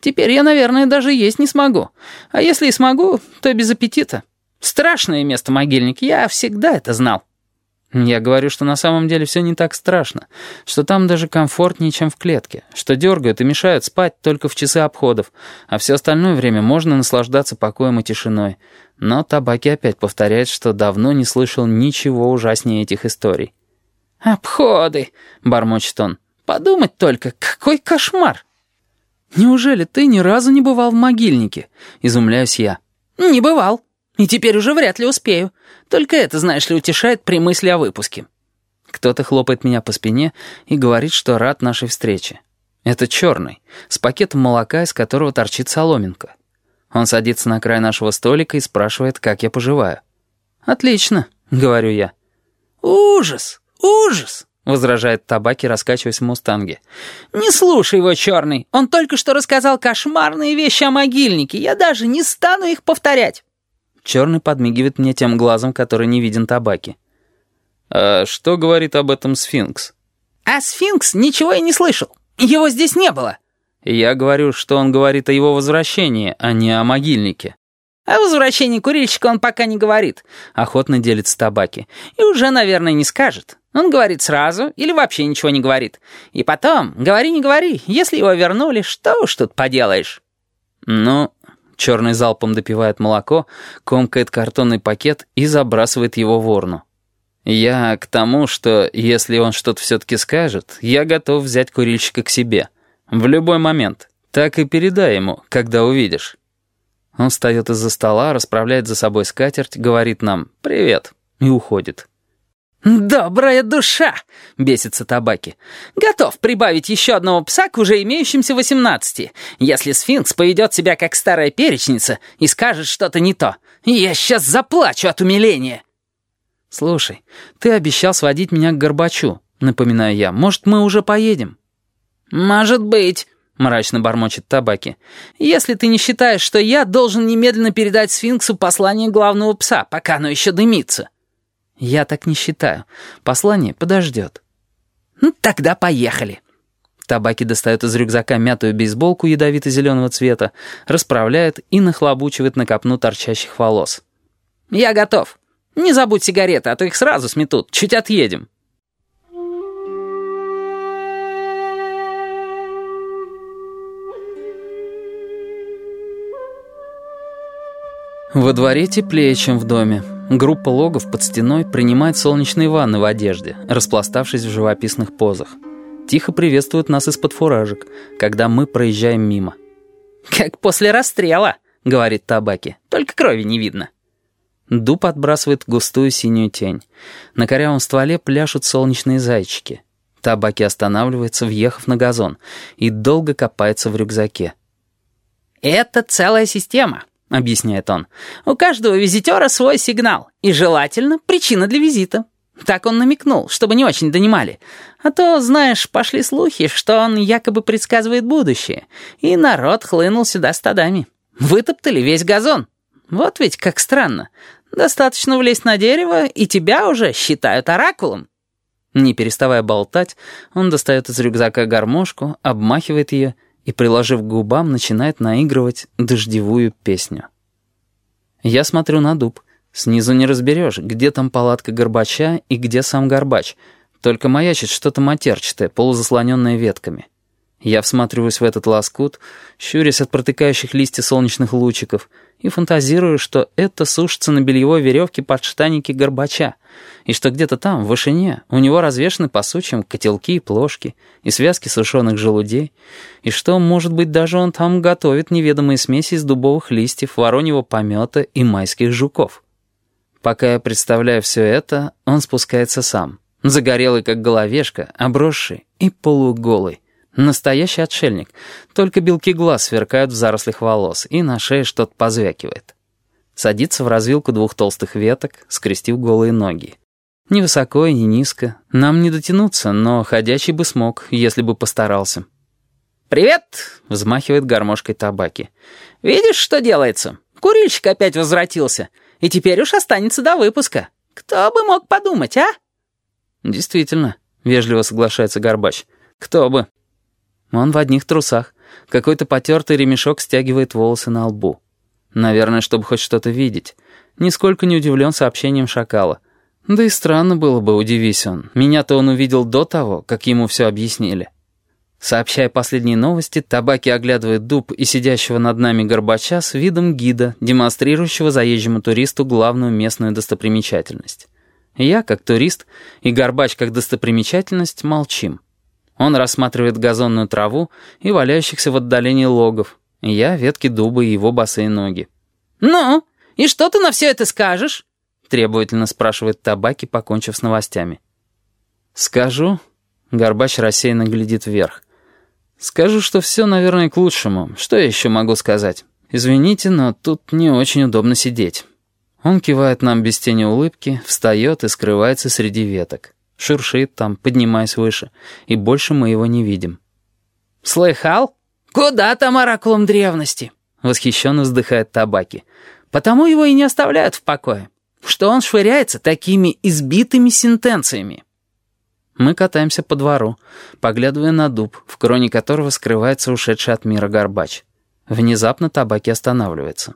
Теперь я, наверное, даже есть не смогу. А если и смогу, то без аппетита. Страшное место могильник, я всегда это знал. Я говорю, что на самом деле все не так страшно, что там даже комфортнее, чем в клетке, что дергают и мешают спать только в часы обходов, а все остальное время можно наслаждаться покоем и тишиной. Но Табаки опять повторяет, что давно не слышал ничего ужаснее этих историй. «Обходы!» — бормочет он. «Подумать только, какой кошмар!» «Неужели ты ни разу не бывал в могильнике?» — изумляюсь я. «Не бывал. И теперь уже вряд ли успею. Только это, знаешь ли, утешает при мысли о выпуске». Кто-то хлопает меня по спине и говорит, что рад нашей встрече. Это черный, с пакетом молока, из которого торчит соломинка. Он садится на край нашего столика и спрашивает, как я поживаю. «Отлично», — говорю я. «Ужас! Ужас!» — возражает табаки, раскачиваясь в мустанге. «Не слушай его, черный. Он только что рассказал кошмарные вещи о могильнике. Я даже не стану их повторять». Черный подмигивает мне тем глазом, который не виден табаки. «А что говорит об этом сфинкс?» «А сфинкс ничего и не слышал. Его здесь не было». «Я говорю, что он говорит о его возвращении, а не о могильнике». «О возвращении курильщика он пока не говорит», — охотно делится табаки. «И уже, наверное, не скажет. Он говорит сразу или вообще ничего не говорит. И потом, говори, не говори, если его вернули, что уж тут поделаешь». «Ну, Черный залпом допивает молоко, комкает картонный пакет и забрасывает его в урну. Я к тому, что если он что-то все-таки скажет, я готов взять курильщика к себе. В любой момент. Так и передай ему, когда увидишь. Он встает из-за стола, расправляет за собой скатерть, говорит нам «Привет» и уходит. «Добрая душа!» — бесится табаки. «Готов прибавить еще одного пса к уже имеющимся восемнадцати. Если сфинкс поведет себя как старая перечница и скажет что-то не то, я сейчас заплачу от умиления». «Слушай, ты обещал сводить меня к Горбачу», — напоминаю я. «Может, мы уже поедем?» «Может быть», — мрачно бормочет табаки. «Если ты не считаешь, что я должен немедленно передать сфинксу послание главного пса, пока оно еще дымится». «Я так не считаю. Послание подождет». «Ну, тогда поехали». Табаки достает из рюкзака мятую бейсболку ядовито-зеленого цвета, расправляет и нахлобучивает на копну торчащих волос. «Я готов. Не забудь сигареты, а то их сразу сметут. Чуть отъедем». Во дворе теплее, чем в доме. Группа логов под стеной принимает солнечные ванны в одежде, распластавшись в живописных позах. Тихо приветствуют нас из-под фуражек, когда мы проезжаем мимо. «Как после расстрела», — говорит Табаки, — «только крови не видно». Дуб отбрасывает густую синюю тень. На корявом стволе пляшут солнечные зайчики. Табаки останавливается, въехав на газон, и долго копается в рюкзаке. «Это целая система», — объясняет он. «У каждого визитера свой сигнал, и желательно причина для визита». Так он намекнул, чтобы не очень донимали. А то, знаешь, пошли слухи, что он якобы предсказывает будущее, и народ хлынул сюда стадами. Вытоптали весь газон. Вот ведь как странно. Достаточно влезть на дерево, и тебя уже считают оракулом. Не переставая болтать, он достает из рюкзака гармошку, обмахивает ее и, приложив к губам, начинает наигрывать дождевую песню. Я смотрю на дуб. Снизу не разберешь, где там палатка Горбача и где сам Горбач. Только маячит что-то матерчатое, полузаслоненное ветками. Я всматриваюсь в этот лоскут, щурясь от протыкающих листья солнечных лучиков, и фантазирую, что это сушится на бельевой веревке под штаники Горбача, и что где-то там, в вышине, у него развешаны по сучьям котелки и плошки, и связки сушеных желудей, и что, может быть, даже он там готовит неведомые смеси из дубовых листьев, вороньего помета и майских жуков. Пока я представляю все это, он спускается сам, загорелый как головешка, обросший и полуголый, Настоящий отшельник. Только белки глаз сверкают в зарослях волос, и на шее что-то позвякивает. Садится в развилку двух толстых веток, скрестив голые ноги. Ни высоко и ни низко. Нам не дотянуться, но ходячий бы смог, если бы постарался. «Привет!» — взмахивает гармошкой табаки. «Видишь, что делается? Курильщик опять возвратился. И теперь уж останется до выпуска. Кто бы мог подумать, а?» «Действительно», — вежливо соглашается Горбач. «Кто бы?» Он в одних трусах. Какой-то потертый ремешок стягивает волосы на лбу. Наверное, чтобы хоть что-то видеть. Нисколько не удивлен сообщением шакала. Да и странно было бы, удивись он. Меня-то он увидел до того, как ему все объяснили. Сообщая последние новости, Табаки оглядывает дуб и сидящего над нами Горбача с видом гида, демонстрирующего заезжему туристу главную местную достопримечательность. Я, как турист, и Горбач, как достопримечательность, молчим. Он рассматривает газонную траву и валяющихся в отдалении логов. Я — ветки дуба и его босые ноги. «Ну, и что ты на все это скажешь?» — требовательно спрашивает Табаки, покончив с новостями. «Скажу...» — Горбач рассеянно глядит вверх. «Скажу, что все, наверное, к лучшему. Что я еще могу сказать? Извините, но тут не очень удобно сидеть». Он кивает нам без тени улыбки, встает и скрывается среди веток. Шуршит там, поднимаясь выше, и больше мы его не видим. «Слыхал? Куда там оракулом древности?» Восхищенно вздыхает табаки. «Потому его и не оставляют в покое. Что он швыряется такими избитыми сентенциями?» Мы катаемся по двору, поглядывая на дуб, в кроне которого скрывается ушедший от мира горбач. Внезапно табаки останавливается.